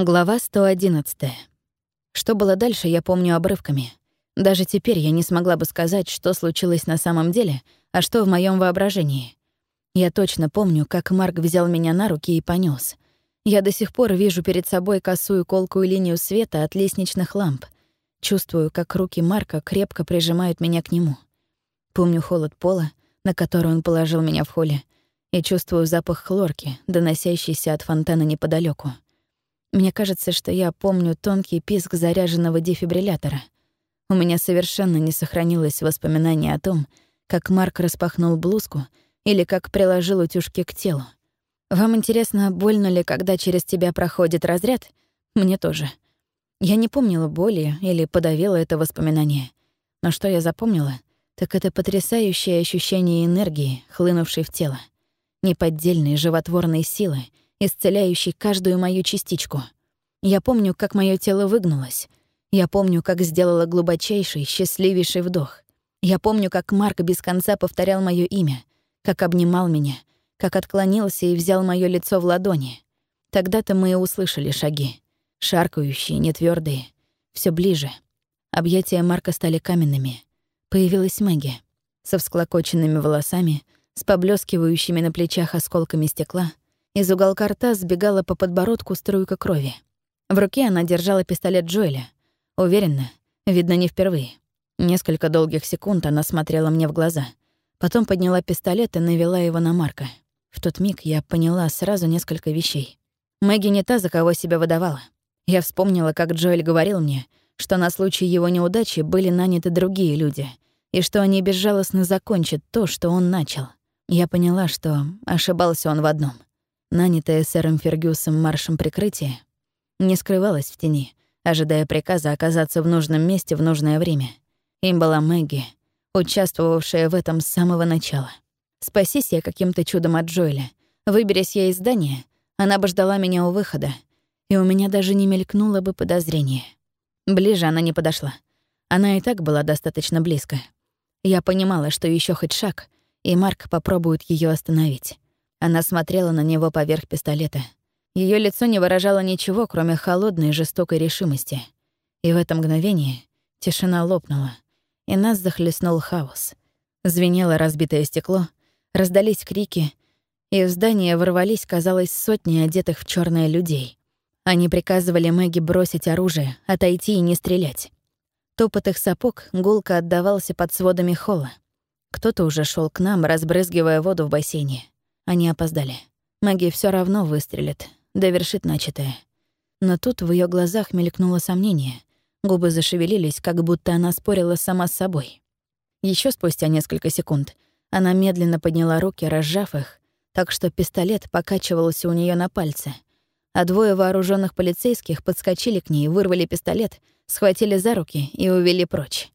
Глава 111. Что было дальше, я помню обрывками. Даже теперь я не смогла бы сказать, что случилось на самом деле, а что в моем воображении. Я точно помню, как Марк взял меня на руки и понес. Я до сих пор вижу перед собой косую колкую линию света от лестничных ламп. Чувствую, как руки Марка крепко прижимают меня к нему. Помню холод пола, на который он положил меня в холле, и чувствую запах хлорки, доносящийся от фонтана неподалеку. Мне кажется, что я помню тонкий писк заряженного дефибриллятора. У меня совершенно не сохранилось воспоминания о том, как Марк распахнул блузку или как приложил утюжки к телу. Вам интересно, больно ли, когда через тебя проходит разряд? Мне тоже. Я не помнила боли или подавила это воспоминание. Но что я запомнила, так это потрясающее ощущение энергии, хлынувшей в тело. Неподдельной животворной силы — исцеляющий каждую мою частичку. Я помню, как мое тело выгнулось. Я помню, как сделала глубочайший, счастливейший вдох. Я помню, как Марк без конца повторял мое имя, как обнимал меня, как отклонился и взял мое лицо в ладони. Тогда-то мы и услышали шаги. Шаркающие, нетвёрдые, все ближе. Объятия Марка стали каменными. Появилась Мэгги со всклокоченными волосами, с поблескивающими на плечах осколками стекла — из уголка рта сбегала по подбородку струйка крови. В руке она держала пистолет Джоэля. Уверенно, видно, не впервые. Несколько долгих секунд она смотрела мне в глаза. Потом подняла пистолет и навела его на Марка. В тот миг я поняла сразу несколько вещей. Мэгги не та, за кого себя выдавала. Я вспомнила, как Джоэль говорил мне, что на случай его неудачи были наняты другие люди, и что они безжалостно закончат то, что он начал. Я поняла, что ошибался он в одном нанятая сэром Фергюсом маршем прикрытия, не скрывалась в тени, ожидая приказа оказаться в нужном месте в нужное время. Им была Мэгги, участвовавшая в этом с самого начала. Спасись я каким-то чудом от Джоэля, выберись я из здания, она бы ждала меня у выхода, и у меня даже не мелькнуло бы подозрение. Ближе она не подошла. Она и так была достаточно близко. Я понимала, что еще хоть шаг, и Марк попробует ее остановить. Она смотрела на него поверх пистолета. Ее лицо не выражало ничего, кроме холодной жестокой решимости. И в это мгновение тишина лопнула, и нас захлестнул хаос. Звенело разбитое стекло, раздались крики, и в здание ворвались, казалось, сотни одетых в черное людей. Они приказывали Мэгги бросить оружие, отойти и не стрелять. Топот их сапог гулко отдавался под сводами холла. Кто-то уже шел к нам, разбрызгивая воду в бассейне. Они опоздали. Маги все равно выстрелит, довершит начатое. Но тут в ее глазах мелькнуло сомнение. Губы зашевелились, как будто она спорила сама с собой. Еще спустя несколько секунд она медленно подняла руки, разжав их, так что пистолет покачивался у нее на пальце. А двое вооруженных полицейских подскочили к ней, вырвали пистолет, схватили за руки и увели прочь.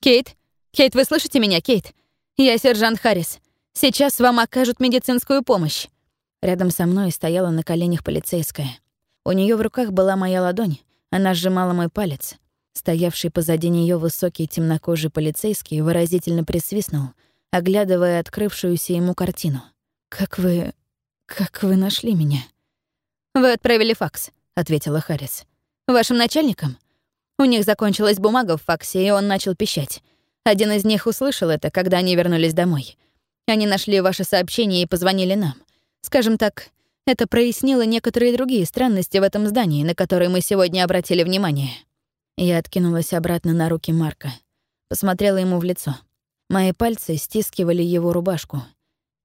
«Кейт! Кейт, вы слышите меня, Кейт? Я сержант Харрис. Сейчас вам окажут медицинскую помощь». Рядом со мной стояла на коленях полицейская. У нее в руках была моя ладонь, она сжимала мой палец. Стоявший позади нее высокий темнокожий полицейский выразительно присвистнул, оглядывая открывшуюся ему картину. «Как вы... как вы нашли меня?» «Вы отправили факс», — ответила Харрис. «Вашим начальникам?» У них закончилась бумага в факсе, и он начал пищать. Один из них услышал это, когда они вернулись домой. Они нашли ваше сообщение и позвонили нам. Скажем так, это прояснило некоторые другие странности в этом здании, на которые мы сегодня обратили внимание. Я откинулась обратно на руки Марка. Посмотрела ему в лицо. Мои пальцы стискивали его рубашку.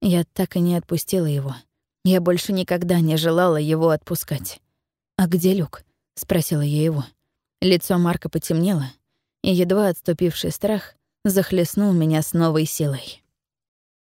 Я так и не отпустила его. Я больше никогда не желала его отпускать. «А где Люк?» — спросила я его. Лицо Марка потемнело, и едва отступивший страх захлестнул меня с новой силой.